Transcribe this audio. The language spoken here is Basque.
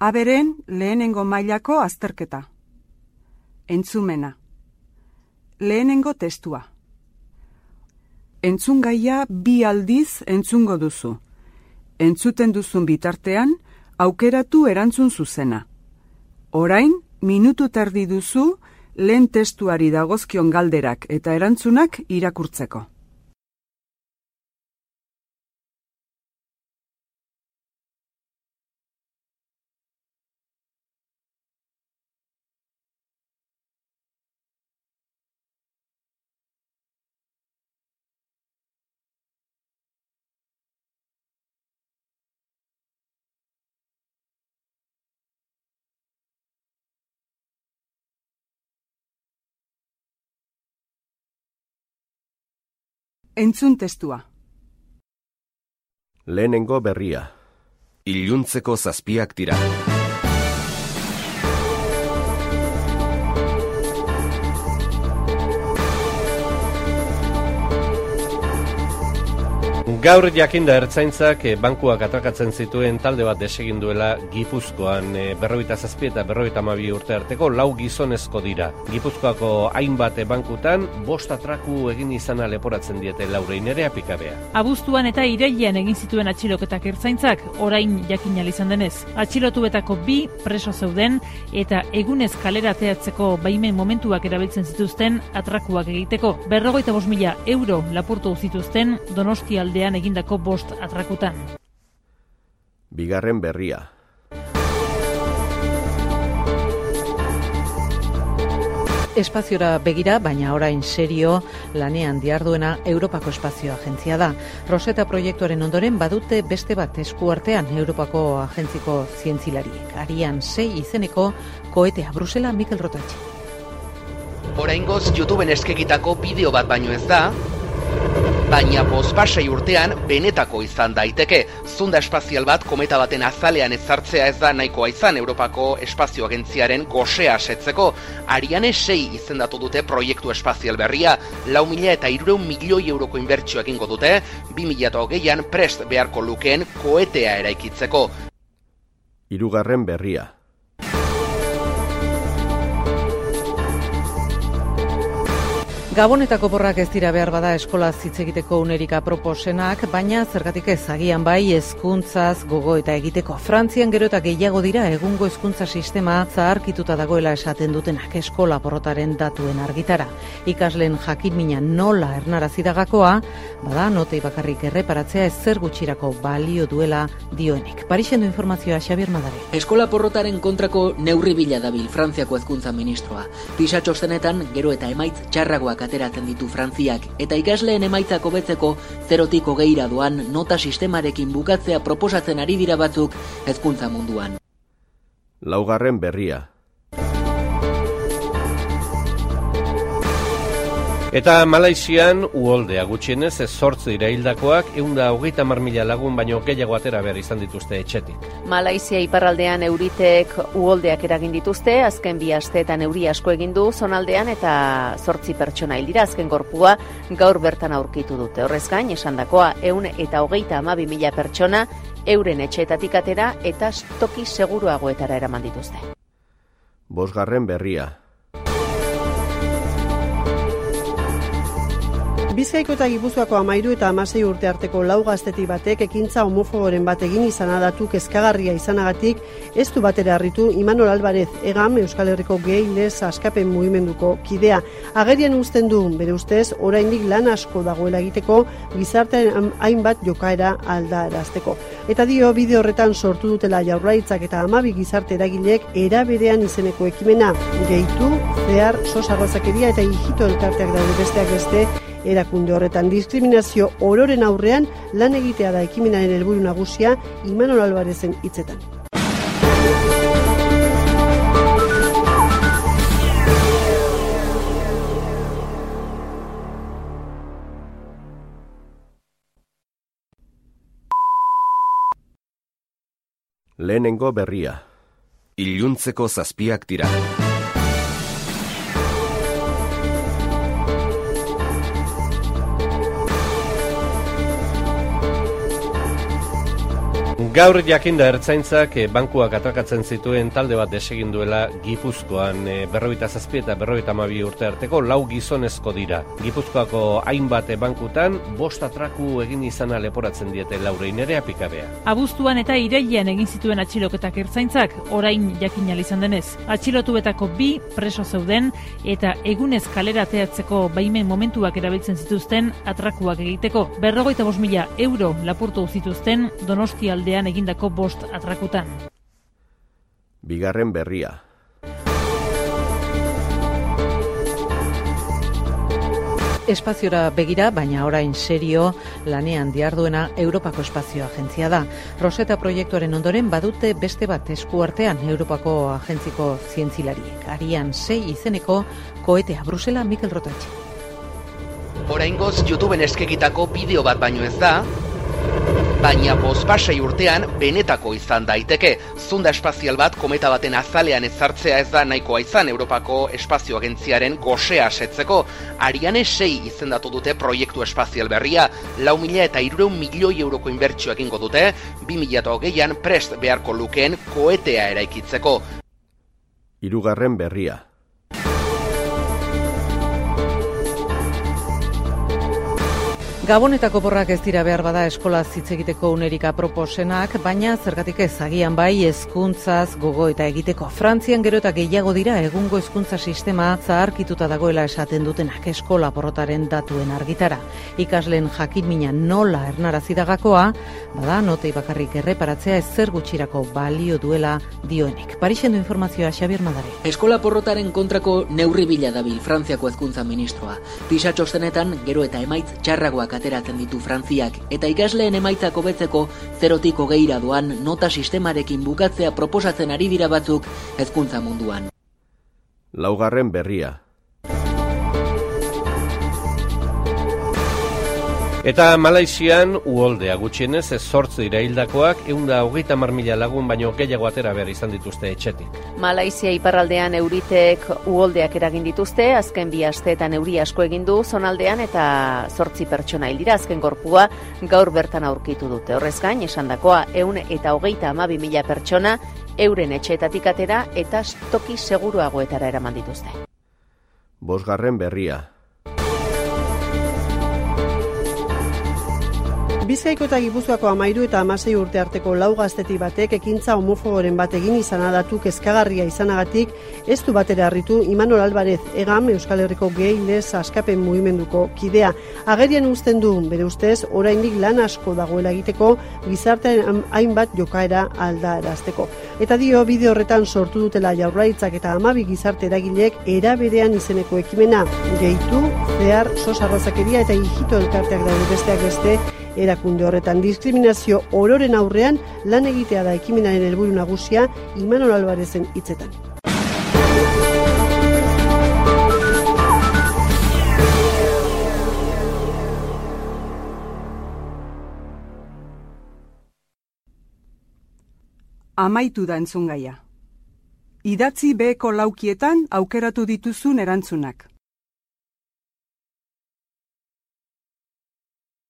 Aberen lehenengo mailako azterketa. Entzumena. Lehenengo testua. Entzungaia bi aldiz entzungo duzu. Entzuten duzun bitartean, aukeratu erantzun zuzena. Orain, minutu terdi duzu, lehen testuari dagozkion galderak eta erantzunak irakurtzeko. Entzun testua. Lehenengo berria. Iluntzeko zazpiak dira. Gaur jakinda ertzaintzak eh, bankuak atrakatzen zituen talde bat desegin duela Gipuzkoan e, berroita zazpi eta berroita mabi urte arteko lau gizonezko dira. Gipuzkoako hainbat bankutan bost atraku egin izana leporatzen diete laurein ere apikabea. Abuztuan eta irailean egin zituen atxiloketak ertzaintzak orain jakin izan denez. Atxilotuetako bi preso zeuden eta egunez kalera teatzeko baimen momentuak erabiltzen zituzten atrakuak egiteko. Berrogeita bos mila euro lapurtu zituzten donosti aldean egindako bost atrakutan. Bigarren berria. Espaziora begira, baina orain serio, lanean diarduena Europako Espazio Agentzia da. Roseta proiektuaren ondoren badute beste bat eskuartean Europako Agentziko zientzilariek. Arian sei izeneko koetea Brusela Mikel Rotatxe. Oraingoz YouTubeen eskegitako bideo bat baino ez da, baina bospasei urtean benetako izan daiteke. Zunda espazial bat kometa baten azalean ezartzea ez da nahikoa izan Europako Espazio Agentziaren gosea setzeko. Ariane 6 izendatu dute proiektu espazial berria, lau mila eta irureun milioi euroko inbertsio egingo dute, bi mila eta hogeian prest beharko lukeen koetea eraikitzeko. Hirugarren berria. Gabonetako borrak ez dira behar bada eskola hitz egiteko unerik aproposenak, baina zergatik ez agian bai hezkuntzaz gogo eta egiteko. Frantzian gero eta gehiago dira egungo hezkuntza sistema zaharkituta dagoela esaten dutenak eskola porrotaren datuen argitara. Ikasleen jakin mina nola ernarazi dagakoa, bada notei bakarrik erreparatzea ez zer gutxirako balio duela dioenik. Parixen du informazioa Xabier Madare. Eskola porrotaren kontrako neurri bila dabil Frantziako hezkuntza ministroa. Pisa txostenetan gero eta emaitz txarragoak ateratzen ditu Frantziak eta ikasleen emaitzak hobetzeko zerotik hogeira doan nota sistemarekin bukatzea proposatzen ari dira batzuk hezkuntza munduan. Laugarren berria. Eta Malaisian uoldea gutxienez ez sortze dira hildakoak eunda hogeita mar mila lagun baino gehiago atera behar izan dituzte etxetik. Malaisia iparraldean euritek uoldeak eragin dituzte, azken bi asteetan euri asko egin du zonaldean eta zortzi pertsona hildira azken gorpua gaur bertan aurkitu dute. Horrez gain, esandakoa eun eta hogeita amabi mila pertsona euren etxeetatik atera eta toki seguruagoetara eraman dituzte. Bosgarren berria. Bizkaiko eta Gipuzkoako amairu eta amasei urte arteko lau gaztetik batek ekintza homofoboren bat egin izan adatu kezkagarria izanagatik ez du batera harritu Imanol Alvarez egam Euskal Herriko gehi les askapen mugimenduko kidea. Agerian uzten du, bere ustez, oraindik lan asko dagoela egiteko gizartean hainbat jokaera alda erazteko. Eta dio, bide horretan sortu dutela jaurlaitzak eta amabi gizarte eragilek eraberean izeneko ekimena gehitu, zehar, sosarrazakeria eta hijito elkarteak daude besteak beste, erakunde horretan diskriminazio ororen aurrean lan egitea da ekimenaren helburu nagusia Imanol Albarezen hitzetan. Lehenengo berria. Iluntzeko zazpiak dira. Gaur jakinda ertzaintzak e, bankuak atrakatzen zituen talde bat desegin duela Gipuzkoan e, berroita zazpi eta berroita mabi urte arteko lau gizonezko dira. Gipuzkoako hainbat bankutan bost atraku egin izana leporatzen diete laurein ere apikabea. Abuztuan eta irailean egin zituen atxiloketak ertzaintzak orain jakin izan denez. Atxilotuetako bi preso zeuden eta egunez kalera teatzeko baimen momentuak erabiltzen zituzten atrakuak egiteko. Berrogeita bos mila euro lapurtu zituzten donosti aldean egindako bost atrakutan. Bigarren berria. Espaziora begira, baina orain serio, lanean diarduena Europako Espazio Agentzia da. Roseta proiektuaren ondoren badute beste bat esku artean Europako Agentziko zientzilariek. Arian sei izeneko koetea Brusela Mikel Rotatxe. Oraingoz YouTubeen eskegitako bideo bat baino ez da, baina bospasei urtean benetako izan daiteke. Zunda espazial bat kometa baten azalean ezartzea ez da nahikoa izan Europako Espazio Agentziaren gosea asetzeko. Ariane 6 izendatu dute proiektu espazial berria, lau mila eta irureun milioi euroko inbertsio egingo dute, bi mila eta hogeian prest beharko lukeen koetea eraikitzeko. Hirugarren berria. Gabonetako porrak ez dira behar bada eskola hitz egiteko unerik aproposenak, baina zergatik ez agian bai hezkuntzaz gogo eta egiteko. Frantzian gero eta gehiago dira egungo hezkuntza sistema zaharkituta dagoela esaten dutenak eskola porrotaren datuen argitara. Ikasleen jakin mina nola ernarazi dagakoa, bada notei bakarrik erreparatzea ez zer gutxirako balio duela dioenik. Parixen du informazioa Xabier Madare. Eskola porrotaren kontrako neurri bila dabil Frantziako hezkuntza ministroa. Pisa txostenetan gero eta emaitz txarragoak ateratzen ditu Frantziak eta ikasleen emaitzak hobetzeko zerotiko geira doan nota sistemarekin bukatzea proposatzen ari dira batzuk hezkuntza munduan. Laugarren berria. Eta Malaisian uoldea gutxienez ez sortz dira hildakoak eunda hogeita mar mila lagun baino gehiago atera behar izan dituzte etxetik. Malaisia iparraldean euritek uoldeak eragin dituzte, azken bi asteetan euri asko egin du zonaldean eta zortzi pertsona hildira azken gorpua gaur bertan aurkitu dute. Horrez gain, esandakoa eun eta hogeita amabi mila pertsona euren etxeetatik atera eta toki seguruagoetara eraman dituzte. Bosgarren berria. Bizkaiko eta Gipuzkoako amairu eta amasei urte arteko lau gazteti batek ekintza homofoboren bat egin izan adatu kezkagarria izanagatik ez du batera harritu Imanol Alvarez egam Euskal Herriko gehi les askapen mugimenduko kidea. Agerian uzten du, bere ustez, oraindik lan asko dagoela egiteko gizartean hainbat jokaera alda erazteko. Eta dio, bideo horretan sortu dutela jaurlaitzak eta amabi gizarte eragilek eraberean izeneko ekimena gehitu, zehar, sosarrazakeria eta hijito elkarteak daude besteak beste erakunde horretan diskriminazio ororen aurrean lan egitea da ekimenaren helburu nagusia Imanol Albarezen hitzetan. Amaitu da entzungaia. Idatzi beheko laukietan aukeratu dituzun erantzunak.